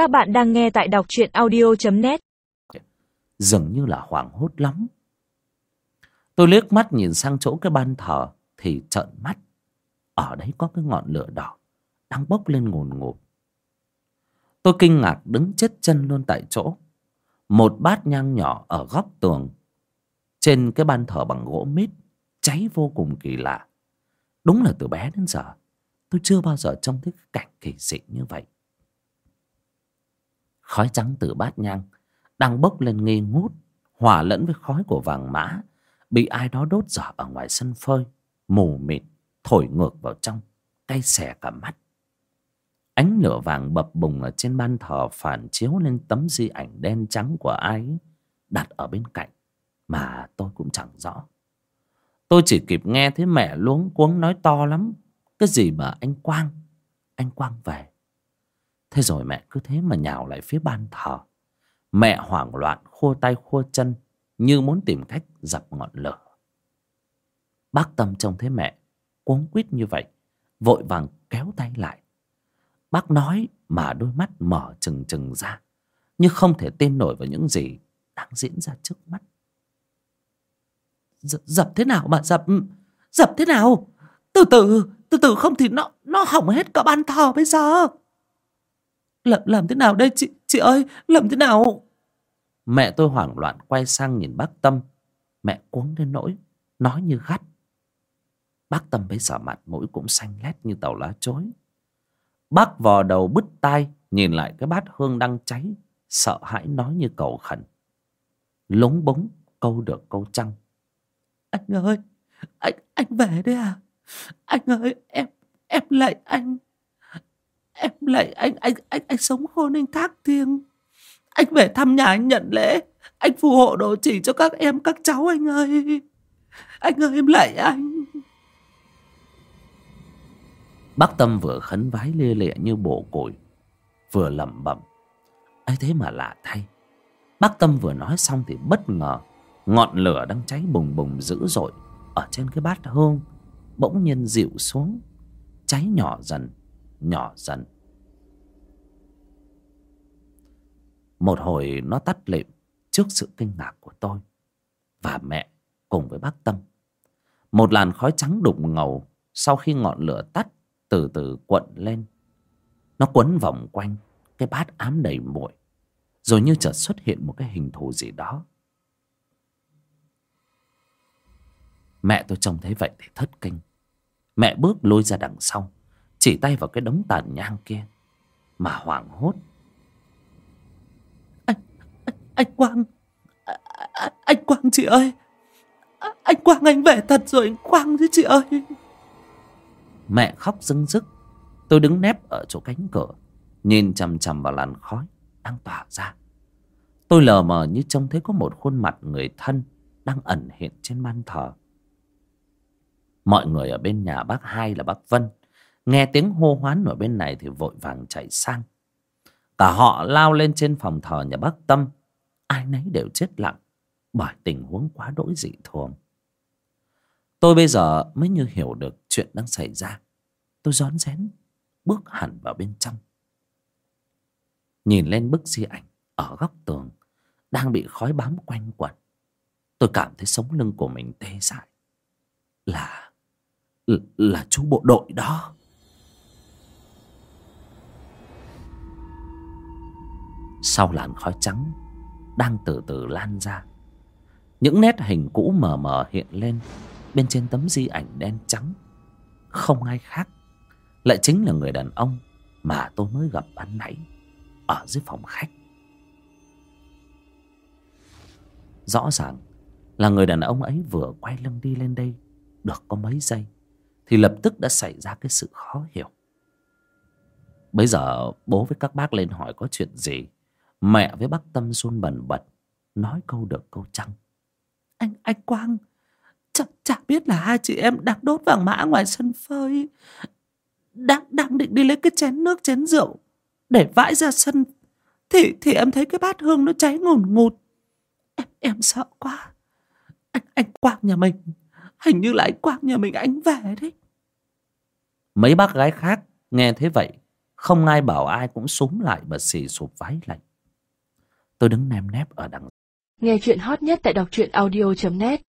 Các bạn đang nghe tại đọc truyện audio.net Dường như là hoảng hốt lắm. Tôi liếc mắt nhìn sang chỗ cái ban thờ, Thì trợn mắt. Ở đấy có cái ngọn lửa đỏ, Đang bốc lên ngùn ngụt. Tôi kinh ngạc đứng chết chân luôn tại chỗ. Một bát nhang nhỏ ở góc tường, Trên cái ban thờ bằng gỗ mít, Cháy vô cùng kỳ lạ. Đúng là từ bé đến giờ, Tôi chưa bao giờ trông thấy cái cảnh kỳ dị như vậy. Khói trắng từ bát nhang Đang bốc lên nghi ngút Hòa lẫn với khói của vàng mã Bị ai đó đốt dở ở ngoài sân phơi Mù mịt Thổi ngược vào trong Cay xè cả mắt. Ánh lửa vàng bập bùng ở trên ban thờ Phản chiếu lên tấm di ảnh đen trắng của ai ấy, Đặt ở bên cạnh Mà tôi cũng chẳng rõ. Tôi chỉ kịp nghe thấy mẹ luống cuống nói to lắm Cái gì mà anh Quang? Anh Quang về. Thế rồi mẹ cứ thế mà nhào lại phía ban thờ. Mẹ hoảng loạn, khua tay khua chân, Như muốn tìm cách dập ngọn lửa. Bác Tâm trông thấy mẹ, Cuống quýt như vậy, Vội vàng kéo tay lại. Bác nói mà đôi mắt mở trừng trừng ra, Như không thể tin nổi vào những gì Đang diễn ra trước mắt. D Dập thế nào mà dập ừ, Dập thế nào? Từ từ Từ từ không thì nó Nó hỏng hết cả ban thờ bây giờ làm, làm thế nào đây chị Chị ơi? Làm thế nào? Mẹ tôi hoảng loạn quay sang nhìn bác Tâm. Mẹ cuống đến nỗi Nói như gắt. Bác Tâm bây giờ mặt mũi cũng xanh lét như tàu lá chối. Bác vò đầu bứt tai Nhìn lại cái bát hương đang cháy Sợ hãi nói như cầu khẩn. Lúng búng câu được câu trăng Anh ơi Anh anh về đây à? Anh ơi em em lại anh Em lại, anh anh anh anh sống khôn, anh thác thiêng. Anh về thăm nhà anh nhận lễ. Anh phù hộ đồ chỉ cho các em, các cháu anh ơi. Anh ơi, em lại anh. Bác Tâm vừa khấn vái lia lịa như bộ cội Vừa lẩm bẩm. Ấy thế mà lạ thay. Bác Tâm vừa nói xong thì bất ngờ, Ngọn lửa đang cháy bùng bùng dữ dội Ở trên cái bát hương, Bỗng nhiên dịu xuống, Cháy nhỏ dần. Nhỏ dần. Một hồi nó tắt lịm Trước sự kinh ngạc của tôi Và mẹ cùng với bác Tâm. Một làn khói trắng đục ngầu Sau khi ngọn lửa tắt Từ từ cuộn lên. Nó quấn vòng quanh Cái bát ám đầy muội, Rồi như chợt xuất hiện một cái hình thù gì đó. Mẹ tôi trông thấy vậy thì thất kinh. Mẹ bước lôi ra đằng sau. Chỉ tay vào cái đống tàn nhang kia Mà hoảng hốt. Anh, anh, anh Quang anh, anh Quang chị ơi. Anh Quang anh về thật rồi anh Quang chứ chị ơi. Mẹ khóc rưng rức. Tôi đứng nép ở chỗ cánh cửa Nhìn chằm chằm vào làn khói Đang tỏa ra. Tôi lờ mờ như trông thấy có một khuôn mặt người thân Đang ẩn hiện trên ban thờ. Mọi người ở bên nhà bác hai là bác Vân Nghe tiếng hô hoán ở bên này thì vội vàng chạy sang. Cả họ lao lên trên phòng thờ nhà bác Tâm. Ai nấy đều chết lặng, Bởi tình huống quá đỗi dị thường. Tôi bây giờ mới như hiểu được chuyện đang xảy ra. Tôi rón rén Bước hẳn vào bên trong. Nhìn lên bức di ảnh Ở góc tường Đang bị khói bám quanh quẩn, Tôi cảm thấy sống lưng của mình tê dại. Là là chú bộ đội đó. Sau làn khói trắng đang từ từ lan ra. Những nét hình cũ mờ mờ hiện lên bên trên tấm di ảnh đen trắng. Không ai khác, lại chính là người đàn ông mà tôi mới gặp ban nãy ở dưới phòng khách. Rõ ràng là người đàn ông ấy vừa quay lưng đi lên đây được có mấy giây thì lập tức đã xảy ra cái sự khó hiểu. Bây giờ bố với các bác lên hỏi có chuyện gì? Mẹ với bác tâm run bần bật nói câu được câu trăng. Anh anh quang chắc chả biết là hai chị em đang đốt vàng mã ngoài sân phơi đang đang định đi lấy cái chén nước chén rượu để vãi ra sân. Thì thì em thấy cái bát hương nó cháy ngùn ngụt. Em em sợ quá. Anh anh quang nhà mình hình như là anh quang nhà mình anh về đấy. Mấy bác gái khác nghe thế vậy không ai bảo ai cũng súm lại mà xì sụp váy lạnh tôi đứng nem nép ở đằng Nghe chuyện hot nhất tại đọc truyện audio.net